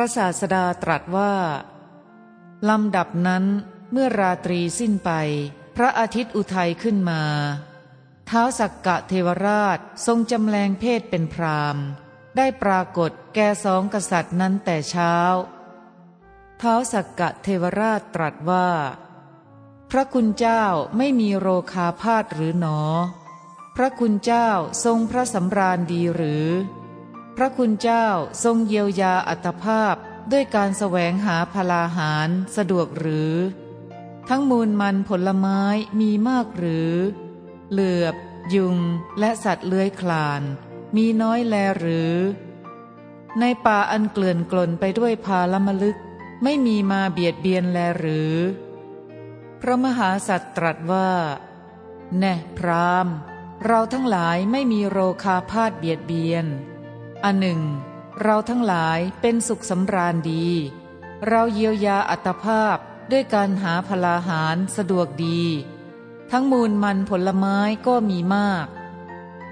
ระศาสดาตรัสว่าลำดับนั้นเมื่อราตรีสิ้นไป พระอาทิตย์อุทัยขึ้นมาเท้าสักกะเทวราชทรงจำแรงเพศเป็นพรามได้ปรากฏแก่สองกษัตริย์นั้นแต่เช้าเท้าสักกะเทวราชตรัสว่า พระคุณเจ้าไม่มีโรคาพาธหรือหนอ พระคุณเจ้าทรงพระสำราญดีหรือ ระคุณเจ้าทรงเยียวยาอัตภาพด้วยการแสวงหาพลาหารสะดวกหรือ ทั้งมูลมันผลไม้มีมากหรือ เหลือบ ยุง และสัตว์เลื้อยคลาน มีน้อยแลหรือ ในป่าอันเกลื่อนกลนไปด้วยพาลมลึก ไม่มีมาเบียดเบียนแลหรือ พระมหาสัตว์ตรัสว่า แน่พรามเราทั้งหลายไม่มีโรคาพาธเบียดเบียน อันหนึ่ง เราทั้งหลายเป็นสุขสำราญดี เราเยียวยาอัตภาพด้วยการหาพลาหารสะดวกดี ทั้งมูลมันผลไม้ก็มีมาก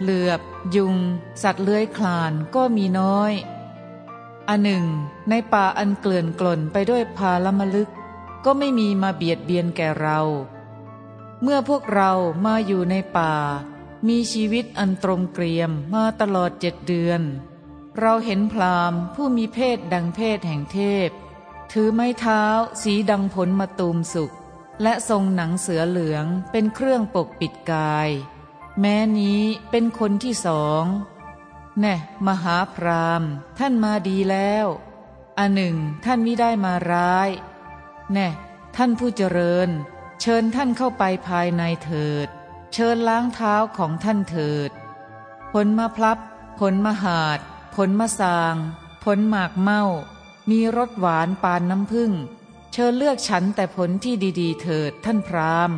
เหลือบ ยุง สัตว์เลื้อยคลานก็มีน้อย อันหนึ่ง ในป่าอันเกลื่อนกล่นไปด้วยพาลมลึก ก็ไม่มีมาเบียดเบียนแก่เรา เมื่อพวกเรามาอยู่ในป่า มีชีวิตอันตรงเกรียมมาตลอดเจ็ดเดือน เราเห็นพรามผู้มีเพศดังเพศแห่งเทพ ถือไม้เท้าสีดังผลมาตูมสุก และทรงหนังเสือเหลืองเป็นเครื่องปกปิดกาย แม้นี้เป็นคนที่สองแน่มหาพรามท่านมาดีแล้วอันหนึ่งท่านมิได้มาร้าย แน่ ท่านผู้เจริญ เชิญท่านเข้าไปภายในเถิด เชิญล้างเท้าของท่านเถิด ผลมะพลับ ผลมหาด ผลมะสาง ผลหมากเมา มีรสหวานปานน้ำผึ้งเชิญเลือกฉันแต่ผลที่ดีๆ เถิดท่านพราม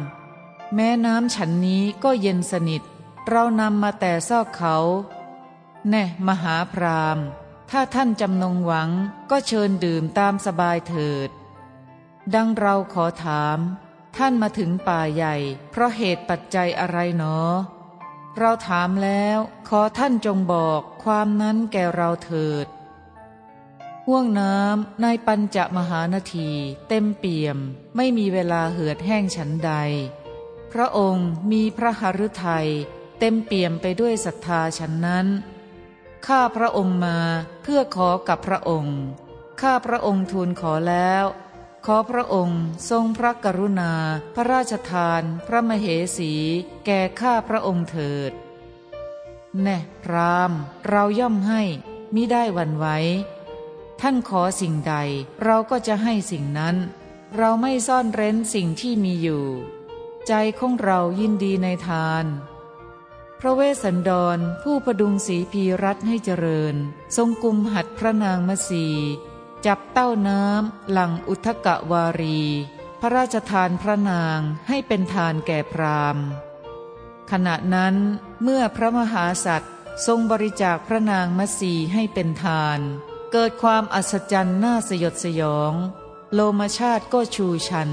แม้น้ำฉันนี้ก็เย็นสนิท เรานำมาแต่ซอกเขา แน่มหาพรามถ้าท่านจำนงหวังก็เชิญดื่มตามสบายเถิด ดังเราขอถาม ท่านมาถึงป่าใหญ่ เพราะเหตุปัจจัยอะไรหนอ เราถามแล้วขอท่านจงบอกความนั้นแก่เราเถิด ห่วงน้ำในปัญจมหานาทีเต็มเปี่ยมไม่มีเวลาเหือดแห้งฉันใด พระองค์มีพระหฤทัยเต็มเปี่ยมไปด้วยศรัทธาฉันนั้น ข้าพระองค์มาเพื่อขอกับพระองค์ ข้าพระองค์ทูลขอแล้ว ขอพระองค์ทรงพระกรุณา พระราชทาน พระมเหสี แก่ข้าพระองค์เถิด แน่พรามเราย่อมให้มิได้วันไว้ ท่านขอสิ่งใด เราก็จะให้สิ่งนั้น เราไม่ซ่อนเร้นสิ่งที่มีอยู่ ใจของเรายินดีในทาน พระเวสสันดรผู้ประดุงสีพีรัตให้เจริญ ทรงกุมหัดพระนางมสี จับเต้าน้ำหลังอุทกะวารี พระราชทานพระนางให้เป็นทานแก่พรามขณะนั้นเมื่อพระมหาสัตว์ทรงบริจาคพระนางมสีให้เป็นทาน เกิดความอัศจรรย์น่าสยดสยอง โลมาชาติก็ชูชัน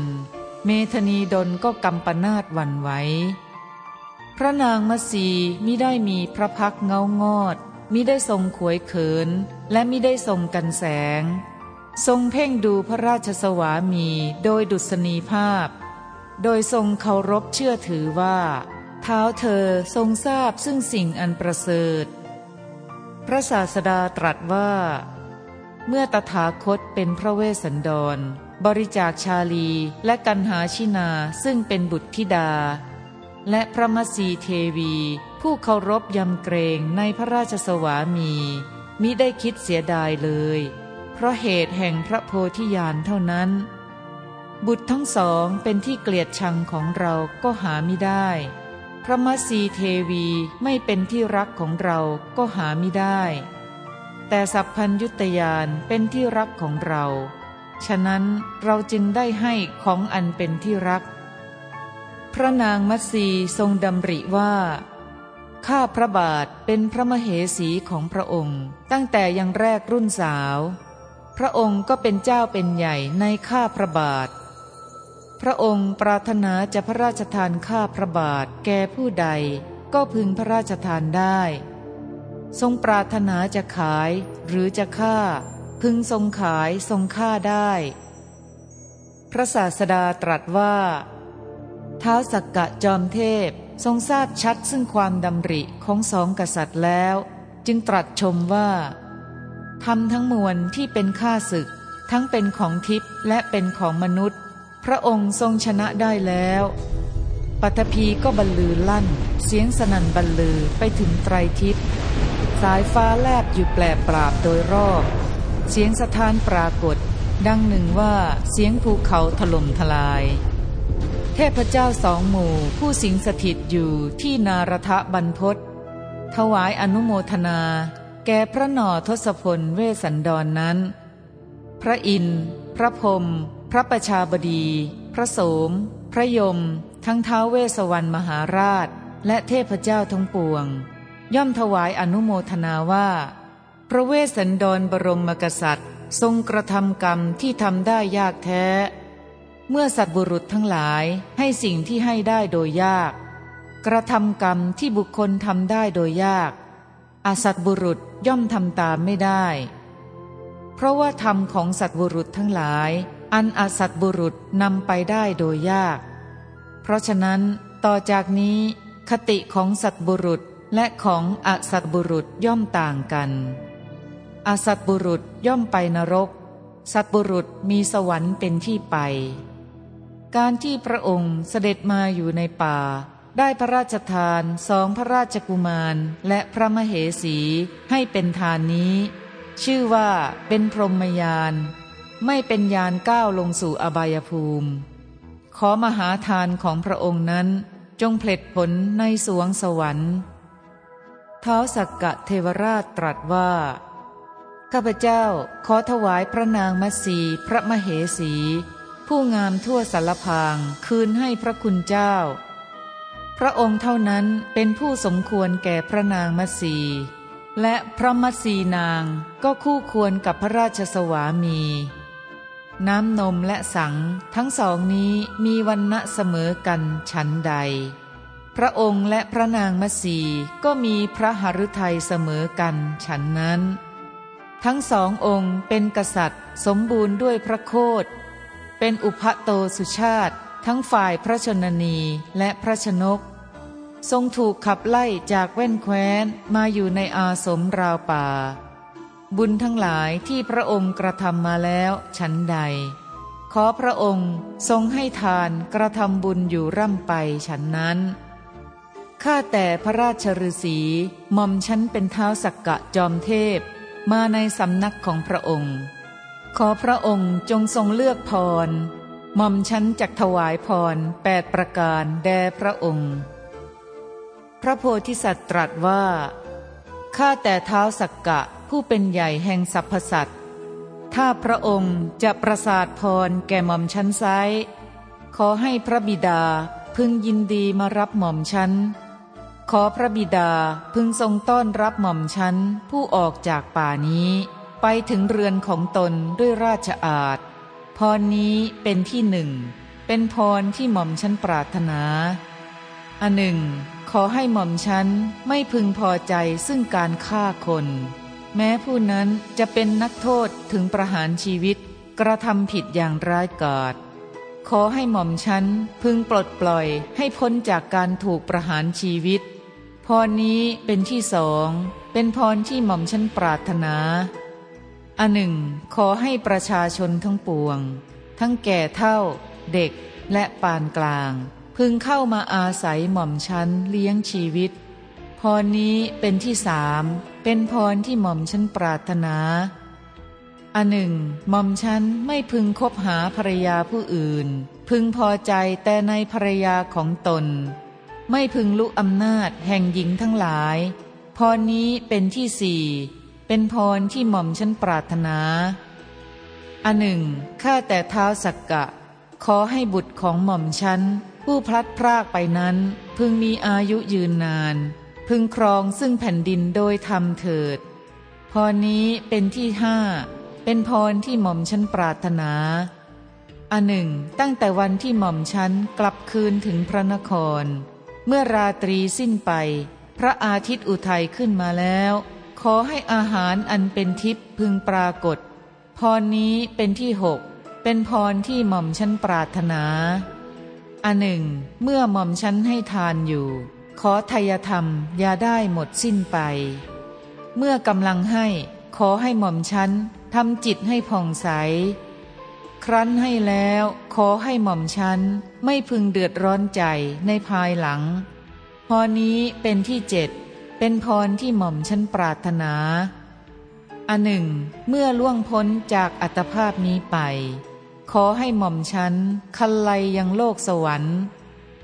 เมธนีดลก็กำปนาดวันไหวพระนางมัสีมิได้มีพระพักเงางอดมิได้ทรงขวยเขิน และมิได้ทรงกันแสง ทรงเพ่งดูพระราชสวามีโดยดุษณีภาพ โดยทรงเคารพเชื่อถือว่า เท้าเธอทรงทราบซึ่งสิ่งอันประเสริฐ พระศาสดาตรัสว่า เมื่อตถาคตเป็นพระเวสสันดร บริจาคชาลีและกันหาชินาซึ่งเป็นบุตรธิดา และพระมสีเทวี ผู้เคารพยำเกรงในพระราชสวามี มิได้คิดเสียดายเลย เพราะเหตุแห่งพระโพธิญาณเท่านั้น บุตรทั้งสองเป็นที่เกลียดชังของเราก็หาไม่ได้ พระมสีเทวีไม่เป็นที่รักของเราก็หาไม่ได้ แต่สัพพัญยุตยานเป็นที่รักของเรา ฉะนั้นเราจึงได้ให้ของอันเป็นที่รัก พระนางมัสีทรงดำริว่าข้าพระบาทเป็นพระมเหสีของพระองค์ ตั้งแต่ยังแรกรุ่นสาว พระองค์ก็เป็นเจ้าเป็นใหญ่ในข้าพระบาท พระองค์ปรารถนาจะพระราชทานข้าพระบาทแก่ผู้ใดก็พึงพระราชทานได้ ทรงปรารถนาจะขายหรือจะฆ่า พึงทรงขายทรงฆ่าได้ พระศาสดาตรัสว่าเท้าสักกะจอมเทพทรงทราบชัดซึ่งความดำริของสองกษัตริย์แล้ว จึงตรัสชมว่า ทำทั้งมวลที่เป็นข้าศึก ทั้งเป็นของทิพย์และเป็นของมนุษย์ พระองค์ทรงชนะได้แล้ว ปัทภีก็บรรลือลั่น เสียงสนั่นบรรลือไปถึงไตรทิศสายฟ้าแลบอยู่แปลปราบโดยรอบ เสียงสะท้านปรากฏ ดังหนึ่งว่าเสียงภูเขาถล่มทลาย เทพเจ้าสองหมู่ผู้สิงสถิตอยู่ที่นารทะบรรพศถวายอนุโมทนา แก่พระนอทศพลเวสันดรนนั้น พระอินทร์พระพรมพระประชาบดี พระโสม พระยม ทั้งเท้าเวสวรรณมหาราช และเทพเจ้าทั้งปวง ย่อมถวายอนุโมทนาว่า พระเวสสันดรบรมกษัตริย์ ทรงกระทำกรรมที่ทำได้ยากแท้ เมื่อสัตบุรุษทั้งหลายให้สิ่งที่ให้ได้โดยยาก กระทำกรรมที่บุคคลทำได้โดยยาก อสัตบุรุษย่อมทำตามไม่ได้ เพราะว่าธรรมของสัตบุรุษทั้งหลาย อันอสัตบุรุษนำไปได้โดยยาก เพราะฉะนั้นต่อจากนี้คติของสัตบุรุษและของอสัตบุรุษย่อมต่างกัน อสัตบุรุษย่อมไปนรก สัตบุรุษมีสวรรค์เป็นที่ไป การที่พระองค์เสด็จมาอยู่ในป่า ได้พระราชทานสองพระราชกุมารและพระมเหสีให้เป็นทานนี้ ชื่อว่าเป็นพรหมยาน ไม่เป็นยานก้าวลงสู่อบายภูมิ ขอมหาทานของพระองค์นั้นจงเพลิดผลในสวงสวรรค์ท้าสักกะเทวราชตรัสว่า ข้าพเจ้าขอถวายพระนางมัสีพระมเหสี ผู้งามทั่วสารพางคืนให้พระคุณเจ้า พระองค์เท่านั้นเป็นผู้สมควรแก่พระนางมัสี และพระมัสีนางก็คู่ควรกับพระราชสวามี น้ำนมและสังทั้งสองนี้มีวันณะเสมอกันฉันใด พระองค์และพระนางมัสีก็มีพระหฤทัยเสมอกันฉันนั้น ทั้งสององค์เป็นกษัตริย์สมบูรณ์ด้วยพระโคดเป็นอุพโตสุชาติ ทั้งฝ่ายพระชนนีและพระชนก ทรงถูกขับไล่จากแว่นแคว้นมาอยู่ในอาสมราวป่า บุญทั้งหลายที่พระองค์กระทำมาแล้วฉันใด ขอพระองค์ทรงให้ทานกระทำบุญอยู่ร่ำไปฉันนั้นข้าแต่พระราชฤาษีหม่อมฉันเป็นเท้าสักกะจอมเทพ มาในสำนักของพระองค์ ขอพระองค์จงทรงเลือกพร หม่อมฉันจักถวายพรแปดประการแด่พระองค์ พระโพธิสัตว์ตรัสว่า ข้าแต่เท้าสักกะผู้เป็นใหญ่แห่งสรรพสัตว์ ถ้าพระองค์จะประสาทพรแก่หม่อมชั้นไซขอให้พระบิดาพึงยินดีมารับหม่อมชั้นขอพระบิดาพึงทรงต้อนรับหม่อมชั้นผู้ออกจากป่านี้ ไปถึงเรือนของตนด้วยราชอาณ พรนี้เป็นที่หนึ่ง เป็นพรที่หม่อมชั้นปรารถนา อันหนึ่ง ขอให้หม่อมชั้นไม่พึงพอใจซึ่งการฆ่าคน แม้ผู้นั้นจะเป็นนักโทษถึงประหารชีวิตกระทำผิดอย่างร้ายกาจขอให้หม่อมฉันพึงปลดปล่อยให้พ้นจากการถูกประหารชีวิต พรนี้เป็นที่สอง เป็นพรที่หม่อมฉันปรารถนา อันหนึ่ง ขอให้ประชาชนทั้งปวง ทั้งแก่เท่า เด็กและปานกลาง พึงเข้ามาอาศัยหม่อมฉันเลี้ยงชีวิต พรนี้เป็นที่สามเป็นพรที่หม่อมฉันปรารถนาอันหนึ่งหม่อมฉันไม่พึงคบหาภรรยาผู้อื่น พึงพอใจแต่ในภรรยาของตน ไม่พึงลุอำนาจแห่งหญิงทั้งหลาย พรนี้เป็นที่สี่ เป็นพรที่หม่อมฉันปรารถนา อันหนึ่ง ข้าแต่เท้าสักกะ ขอให้บุตรของหม่อมฉัน ผู้พลัดพรากไปนั้น พึงมีอายุยืนนาน พึงครองซึ่งแผ่นดินโดยธรรมเถิด พรนี้เป็นที่ห้า เป็นพรที่หม่อมฉันปรารถนาอันหนึ่ง ตั้งแต่วันที่หม่อมฉันกลับคืนถึงพระนคร เมื่อราตรีสิ้นไป พระอาทิตย์อุทัยขึ้นมาแล้ว ขอให้อาหารอันเป็นทิพย์พึงปรากฏ พรนี้เป็นที่หก เป็นพรที่หม่อมชั้นปรารถนา อันหนึ่ง เมื่อหม่อมชั้นให้ทานอยู่ ขอทายธรรมอย่าได้หมดสิ้นไป เมื่อกำลังให้ ขอให้หม่อมชั้นทำจิตให้ผ่องใส ครั้นให้แล้วขอให้หม่อมชั้นไม่พึงเดือดร้อนใจในภายหลังพรนี้เป็นที่เจ็ด เป็นพรที่หม่อมชั้นปรารถนา อันหนึ่ง เมื่อล่วงพ้นจากอัตภาพนี้ไป ขอให้หม่อมชั้นคันไลยังโลกสวรรค์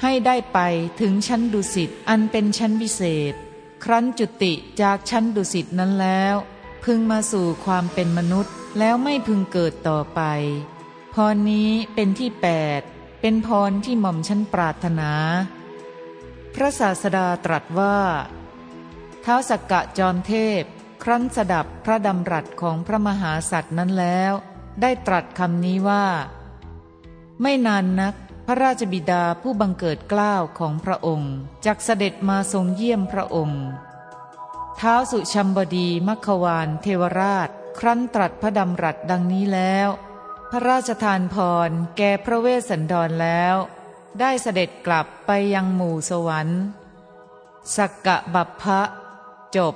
ให้ได้ไปถึงชั้นดุสิตอันเป็นชั้นวิเศษ ครั้นจุติจากชั้นดุสิตนั้นแล้ว พึงมาสู่ความเป็นมนุษย์แล้วไม่พึงเกิดต่อไป พรนี้เป็นที่แปดเป็นพรที่หม่อมชั้นปรารถนา พระศาสดาตรัสว่า ท้าวสักกะจอมเทพ ครั้นสดับพระดำรัสของพระมหาสัตว์นั้นแล้ว ได้ตรัสคำนี้ว่า ไม่นานนัก พระราชบิดาผู้บังเกิดกล้าวของพระองค์จักเสด็จมาทรงเยี่ยมพระองค์ท้าวสุชัมบดีมัควานเทวราช ครั้นตรัสพระดำรัสดังนี้แล้ว พระราชทานพรแก่พระเวสสันดรแล้ว ได้เสด็จกลับไปยังหมู่สวรรค์สักกะบัพพะ จบ